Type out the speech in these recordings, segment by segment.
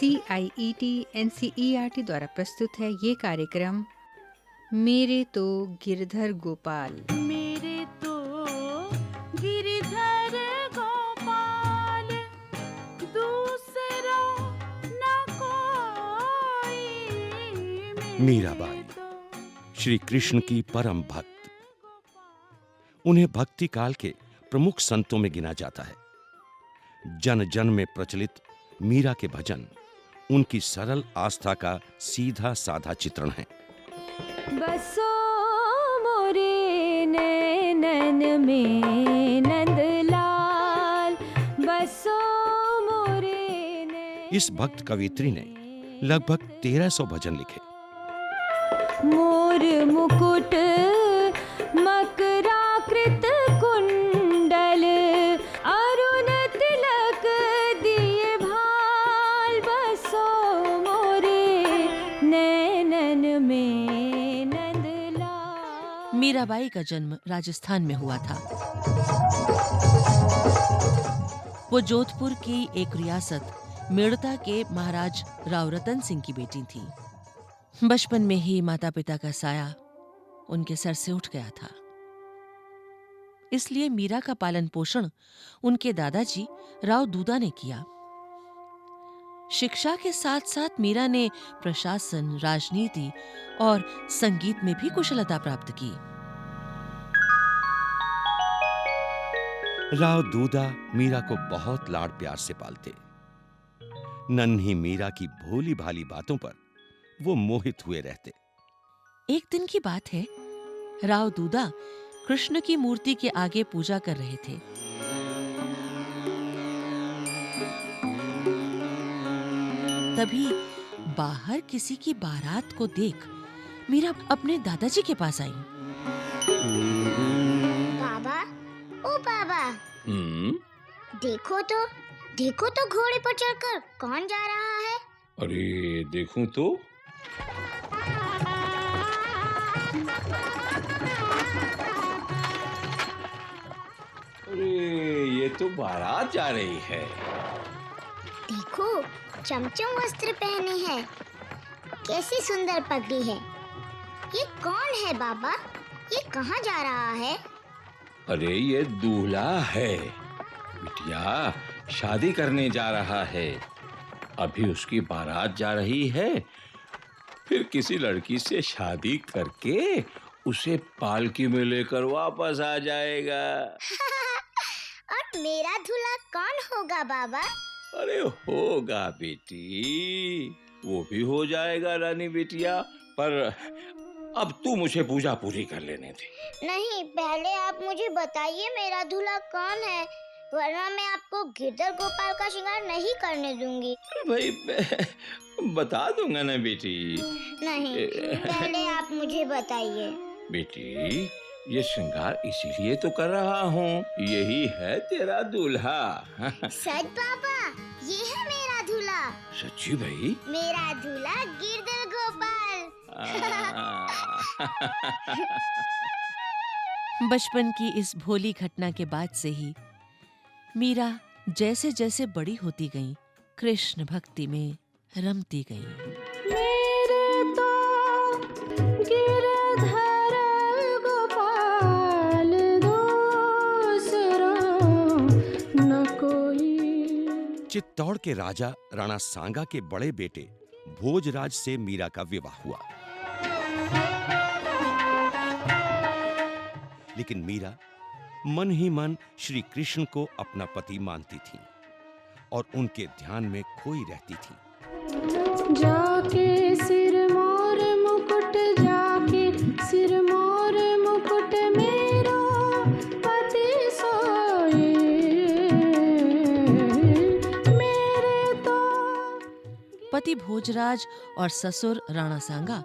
C I E T N C E R T द्वारा प्रस्तुत है ये कार्यक्रम मेरे तो गिरधर गोपाल। मेरे तो गिरधर गोपाल दूसरा न कोई मेरे मीराबाई, तो। श्री कृष्ण की परम भक्त। उन्हें भक्ति काल के प्रमुख संतों में गिना जाता है। जन जन में प्रचलित मीरा के भजन उनकी सरल आस्था का सीधा साधा चित्रण है। बसो मोरे नैनन में नंदलाल बसो मोरे इस भक्त कवित्री ने लगभग 1300 भजन लिखे। मोर मुकुट मीराबाई का जन्म राजस्थान में हुआ था। वो जोधपुर की एक रियासत, मेड़ता के महाराज राव रतन सिंह की बेटी थी। बचपन में ही माता पिता का साया उनके सर से उठ गया था। इसलिए मीरा का पालन पोषण उनके दादाजी राव दूदा ने किया। शिक्षा के साथ साथ मीरा ने प्रशासन राजनीति और संगीत में भी कुशलता प्राप्त की। राव दूदा मीरा को बहुत लाड़ प्यार से पालते। नन्ही मीरा की भोली भाली बातों पर वो मोहित हुए रहते। एक दिन की बात है राव दूदा कृष्ण की मूर्ति के आगे पूजा कर रहे थे। तभी बाहर किसी की बारात को देख मीरा अपने दादाजी के पास आई। बाबा ओ बाबा। हम्म? देखो तो देखो तो घोड़े पर चढ़कर कौन जा रहा है? अरे देखूँ तो। अरे ये तो बारात जा रही है। देखो चमचम वस्त्र पहने हैं। कैसी सुंदर पगड़ी है। ये कौन है बाबा? ये कहाँ जा रहा है? अरे ये दूल्हा है। बिटिया शादी करने जा रहा है। अभी उसकी बारात जा रही है। फिर किसी लड़की से शादी करके उसे पालकी में लेकर वापस आ जाएगा। और मेरा दूल्हा कौन होगा बाबा? अरे होगा बेटी वो भी हो जाएगा रानी बिटिया पर अब तू मुझे पूजा पूरी कर लेने दे। नहीं पहले आप मुझे बताइए मेरा दूल्हा कौन है वरना मैं आपको गिरधर गोपाल का श्रृंगार नहीं करने दूँगी। भाई बता दूँगा ना बेटी। नहीं पहले आप मुझे बताइए। बेटी ये श्रृंगार इसीलिए तो कर रहा हूँ यही है तेरा दूल्हा। सच दूल्हा सच्ची भाई? मेरा दूल्हा गिरधर गोपाल। बचपन की इस भोली घटना के बाद से ही मीरा जैसे जैसे बड़ी होती गई कृष्ण भक्ति में रमती गई। मेरे तो गिरधर चित्तौड़ के राजा, राणा सांगा के बड़े बेटे, भोजराज से मीरा का विवाह हुआ। लेकिन मीरा, मन ही मन श्री कृष्ण को अपना पति मानती थी और उनके ध्यान में खोई रहती थी। जाके सिर पति भोजराज और ससुर राणा सांगा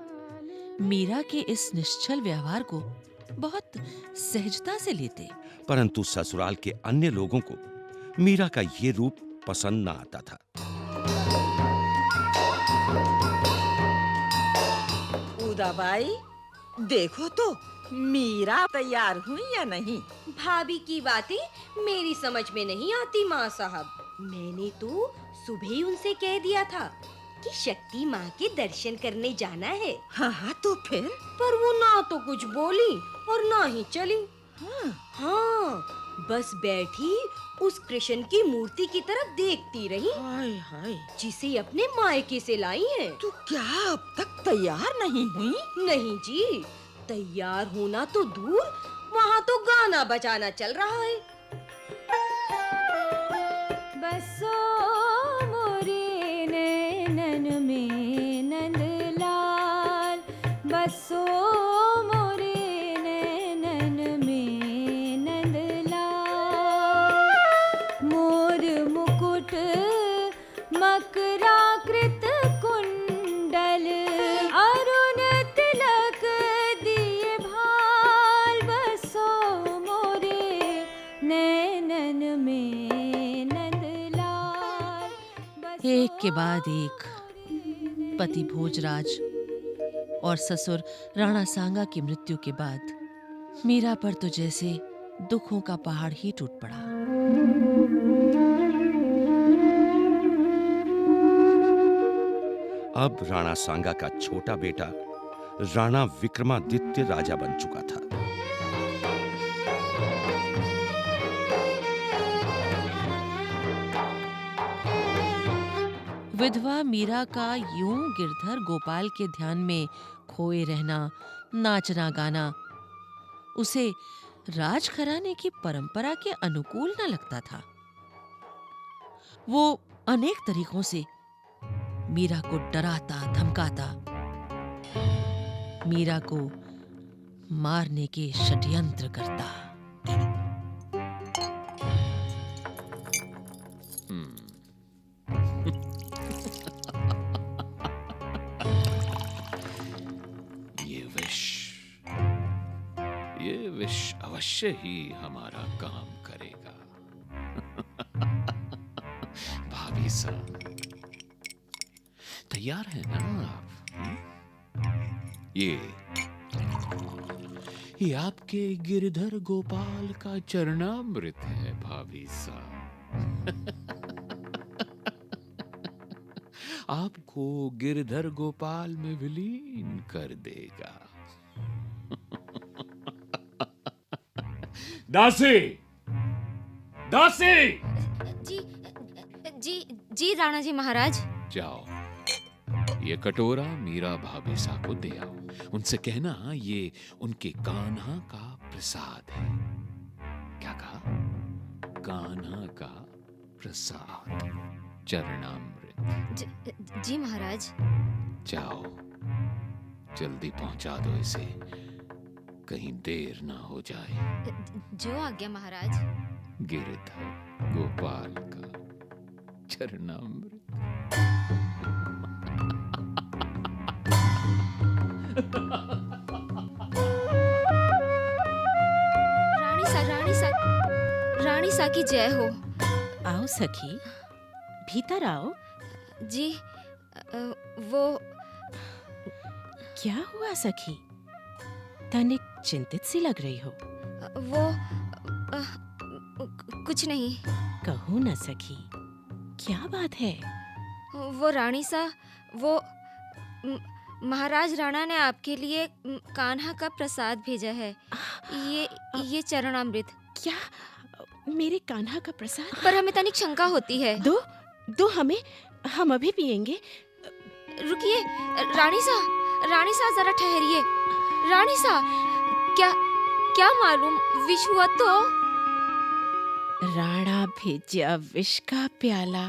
मीरा के इस निश्चल व्यवहार को बहुत सहजता से लेते। परंतु ससुराल के अन्य लोगों को मीरा का ये रूप पसंद न आता था। उदा उदाबाई देखो तो मीरा तैयार हुई या नहीं? भाभी की बातें मेरी समझ में नहीं आती माँ साहब। मैंने तो सुबह ही उनसे कह दिया था कि शक्ति माँ के दर्शन करने जाना है। हाँ हाँ तो फिर? पर वो ना तो कुछ बोली और ना ही चली। हाँ। हाँ बस बैठी उस कृष्ण की मूर्ति की तरफ़ देखती रही। हाय हाय। जिसे अपने मायके से लाई है। तू क्या अब तक तैयार नहीं हुई? नहीं जी तैयार होना तो दूर वहाँ तो गाना बजाना चल रहा है। बसो एक के बाद एक, पति भोजराज और ससुर राणा सांगा की मृत्यु के बाद मीरा पर तो जैसे दुखों का पहाड़ ही टूट पड़ा। अब राणा सांगा का छोटा बेटा राणा विक्रमादित्य राजा बन चुका था। विधवा मीरा का यूँ गिरधर गोपाल के ध्यान में खोए रहना, नाचना गाना, उसे राज राजघराने की परंपरा के अनुकूल न लगता था। वो अनेक तरीकों से मीरा को डराता, धमकाता, मीरा को मारने के षड्यंत्र करता। अवश्य ही हमारा काम करेगा। भाभी साहब तैयार है ना आप? हम्म? ये ये आपके गिरधर गोपाल का चरणामृत है, भाभी साहब आपको गिरधर गोपाल में विलीन कर देगा। दासी। दासी। जी जी जी राणा जी महाराज। जाओ। ये कटोरा मीरा भाभी सा को दे आओ। उनसे कहना ये उनके कान्हा का प्रसाद है। क्या कहा? कान्हा का प्रसाद। चरणामृत। ज, जी महाराज। जाओ। जल्दी पहुँचा दो इसे। कहीं देर ना हो जाए। जो आज्ञा महाराज। गिरधर गोपाल का चरणामृत। रानी सा रानी सा रानी सा की जय हो। आओ सखी भीतर आओ। जी वो क्या हुआ सखी? तनिक चिंतित सी लग रही हो। वो अ, कुछ नहीं। कहो न सखी क्या बात है? वो रानी सा वो महाराज राणा ने आपके लिए कान्हा का प्रसाद भेजा है। ये ये चरणामृत। क्या? मेरे कान्हा का प्रसाद? पर हमें तनिक शंका होती है। दो दो हमें हम अभी पिएँगे रुकिए रानी सा रानी सा जरा ठहरिए। रानी सा क्या क्या मालूम विष हुआ तो? राणा भेजा विष का प्याला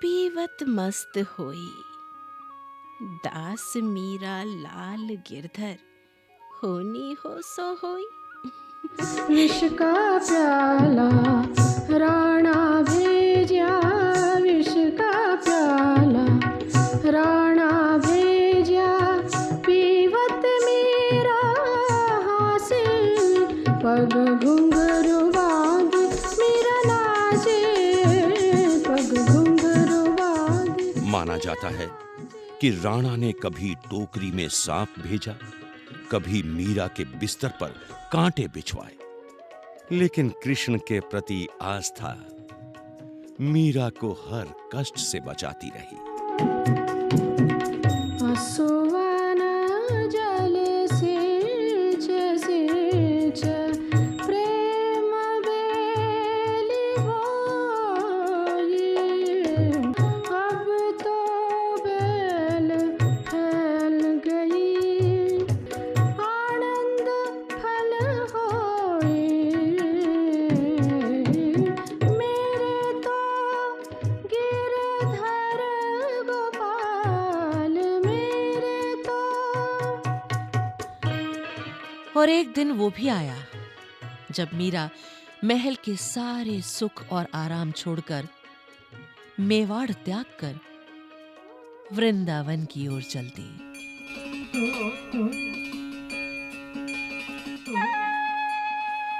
पीवत मस्त होई। दास मीरा लाल गिरधर होनी हो सो होई। विष का प्याला राणा भेजा पग मेरा नाचे पग माना जाता है कि राणा ने कभी टोकरी में सांप भेजा, कभी मीरा के बिस्तर पर कांटे बिछवाए। लेकिन कृष्ण के प्रति आस्था मीरा को हर कष्ट से बचाती रही। दिन वो भी आया, जब मीरा महल के सारे सुख और आराम छोड़कर मेवाड़ त्याग कर वृंदावन की ओर चलती।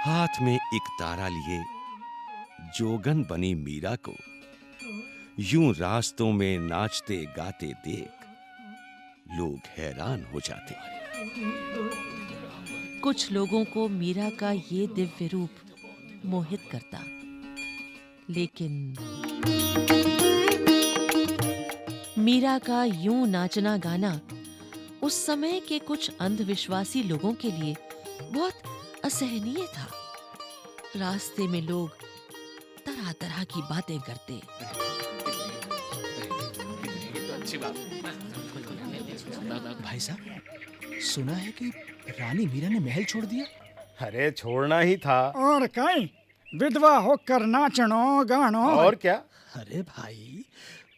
हाथ में एक तारा लिए जोगन बनी मीरा को। यूँ रास्तों में नाचते गाते देख लोग हैरान हो जाते। कुछ लोगों को मीरा का ये दिव्य रूप मोहित करता। लेकिन मीरा का यूँ नाचना गाना उस समय के कुछ अंधविश्वासी लोगों के लिए बहुत असहनीय था। रास्ते में लोग तरह तरह की बातें करते। भाई साहब सुना है कि रानी मीरा ने महल छोड़ दिया? अरे छोड़ना ही था। और कहीं? विधवा होकर नाचनो गानो और क्या? अरे भाई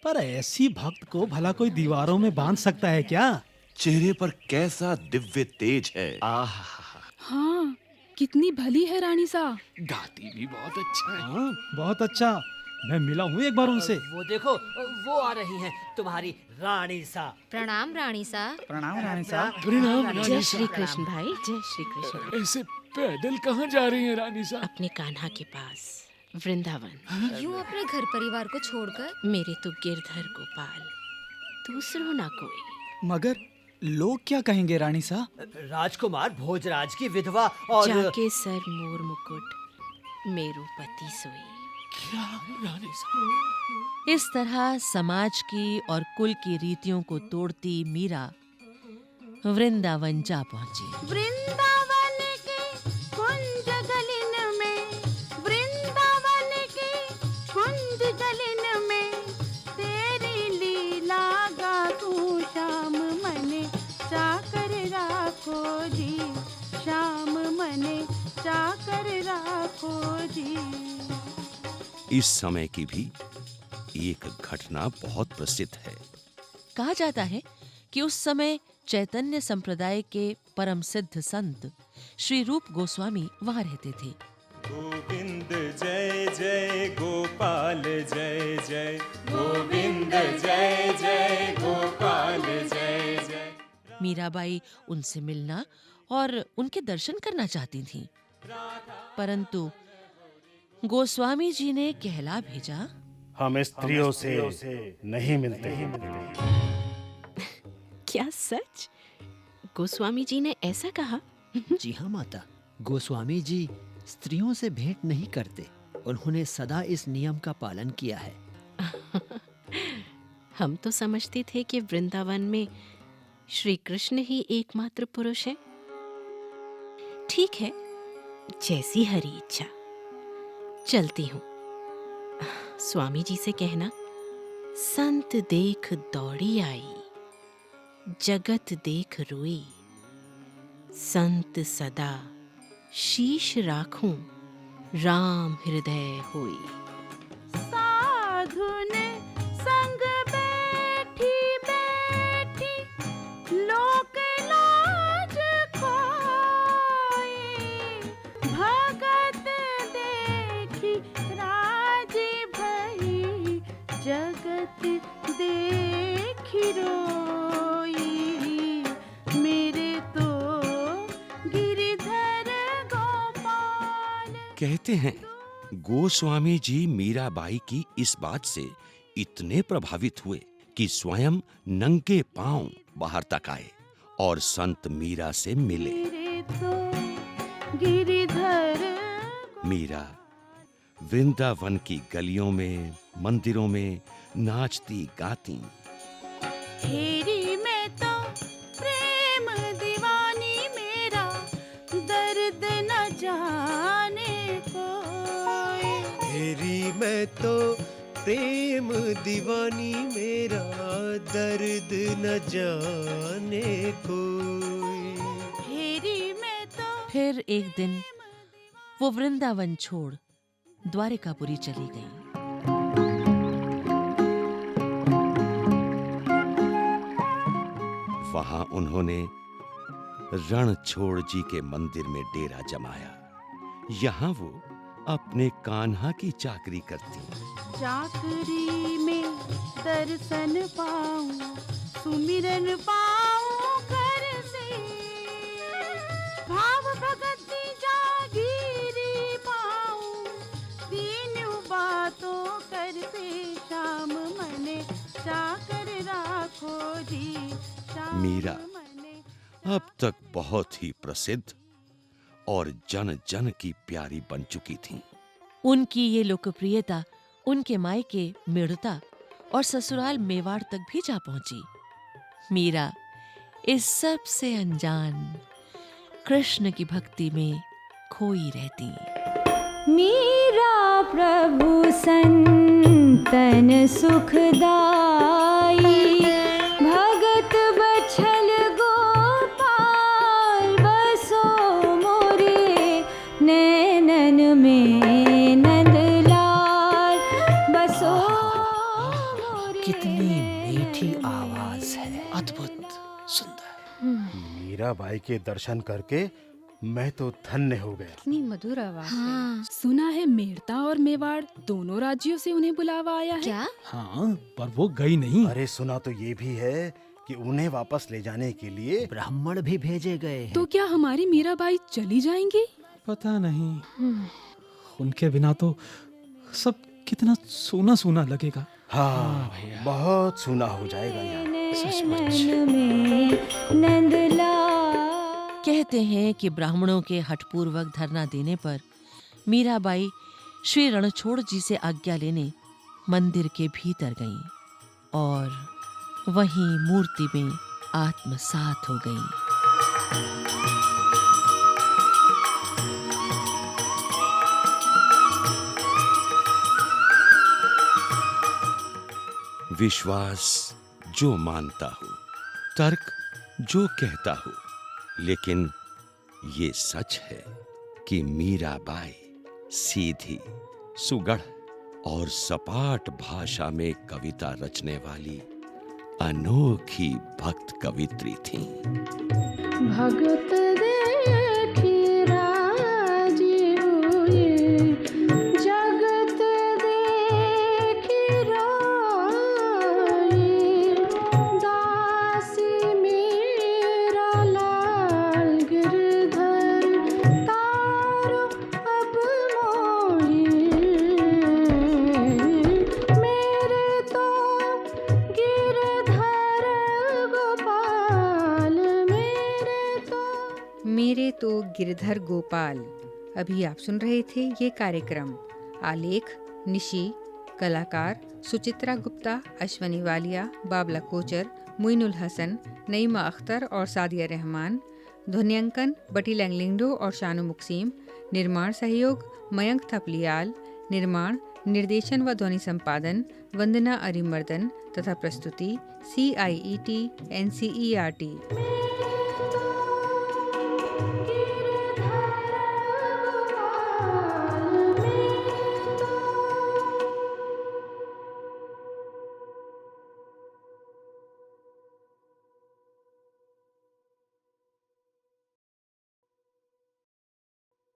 पर ऐसी भक्त को भला कोई दीवारों में बाँध सकता है क्या? चेहरे पर कैसा दिव्य तेज है। आह। हाँ कितनी भली है रानी सा गाती भी बहुत अच्छा है। हाँ, बहुत अच्छा। मैं मिला हूँ एक बार उनसे। वो देखो वो आ रही हैं तुम्हारी रानी सा। प्रणाम रानी सा। प्रणाम रानी सा। प्रणाम जय श्री कृष्ण भाई जय श्री कृष्ण ऐसे पैदल कहाँ जा रही हैं रानी सा? अपने कान्हा के पास वृंदावन। यूँ अपने घर परिवार को छोड़कर? मेरे तो गिरधर गोपाल दूसरों ना कोई। मगर लोग क्या कहेंगे रानी सा? राजकुमार भोजराज की विधवा और जाके सर मोर मुकुट मेरो पति सोई। इस तरह समाज की और कुल की रीतियों को तोड़ती मीरा वृंदावन जा पहुँची। वृंदावन के कुंज गलिन में वृंदावन के कुंज गलिन में तेरी लीला गा तू श्याम मने चाकर राखो जी श्याम मने चाकर राखो जी। इस समय की भी एक घटना बहुत प्रसिद्ध है। कहा जाता है कि उस समय चैतन्य संप्रदाय के परम सिद्ध संत श्री रूप गोस्वामी वहाँ रहते थे। गोविंद जय जय गोपाल जय जय। गोविंद जय जय गोपाल जय जय। मीराबाई उनसे मिलना और उनके दर्शन करना चाहती थीं। परंतु गोस्वामी जी ने कहला भेजा। हम स्त्रियों से नहीं मिलते। क्या सच? गोस्वामी जी ने ऐसा कहा? जी हाँ माता। गोस्वामी जी स्त्रियों से भेंट नहीं करते। उन्होंने सदा इस नियम का पालन किया है। हम तो समझते थे कि वृंदावन में श्री कृष्ण ही एकमात्र पुरुष है। ठीक है जैसी हरी इच्छा। चलती हूँ। स्वामी जी से कहना, संत देख दौड़ी आई, जगत देख रोई। संत सदा शीश राखूं, राम हृदय होई। कहते हैं, गोस्वामी जी मीराबाई की इस बात से इतने प्रभावित हुए कि स्वयं नंगे पाँव बाहर तक आए और संत मीरा से मिले। मेरे, वृंदावन की गलियों में, मंदिरों में नाचती गाती। हेरी में तो प्रेम दीवानी मेरा, दर्द न जाने कोई तेरी मैं तो प्रेम दीवानी मेरा दर्द न जाने कोई। हेरी में तो फिर एक दिन वो वृंदावन छोड़ द्वारिकापुरी चली गई। वहाँ उन्होंने रण छोड़ जी के मंदिर में डेरा जमाया। यहाँ वो अपने कान्हा की चाकरी करती चाकरी में दर्शन पाऊँ सुमिरन पाऊँ घर से। भाव भगति जागीरी पाऊँ तीन बातों कर से। शाम मने चाकर राखो जी मीरा अब तक बहुत ही प्रसिद्ध और जन जन की प्यारी बन चुकी थी। उनकी ये लोकप्रियता उनके मायके मेड़ता और ससुराल मेवाड़ तक भी जा पहुँची। मीरा इस सबसे अनजान कृष्ण की भक्ति में खोई रहती। मीरा प्रभु संतन सुखदाई मीराबाई के दर्शन करके मैं तो धन्य हो गया। इतनी मधुर आवाज़ हाँ, सुना है मेड़ता और मेवाड़ दोनों राज्यों से उन्हें बुलावा आया है। क्या? हाँ पर वो गई नहीं। अरे सुना तो ये भी है कि उन्हें वापस ले जाने के लिए ब्राह्मण भी भेजे गए तो क्या हमारी मीराबाई चली जाएँगी? पता नहीं। उनके बिना तो सब कितना सोना सोना लगेगा। हाँ बहुत सोना हो जाएगा यहाँ। में नंदलाल कहते हैं कि ब्राह्मणों के हठपूर्वक धरना देने पर मीराबाई श्री रणछोड़ जी से आज्ञा लेने मंदिर के भीतर गईं और वहीं मूर्ति में आत्मसात हो गईं। विश्वास जो मानता हो, तर्क जो कहता हो लेकिन ये सच है कि मीराबाई सीधी, सुगढ़ और सपाट भाषा में कविता रचने वाली अनोखी भक्त कवित्री थी। भगत गोपाल। अभी आप सुन रहे थे ये कार्यक्रम। आलेख, निशी, कलाकार सुचित्रा गुप्ता, अश्वनी वालिया, बाबला कोचर, मुइनुल हसन, नईमा अख्तर और सादिया रहमान, ध्वनियांकन बटी लैंगलिंगडो और शानु मुक्सीम, निर्माण सहयोग मयंक थपलियाल, निर्माण, निर्देशन व ध्वनि संपादन वंदना अरिमर्दन तथा प्रस्तुति C I E T N C E R T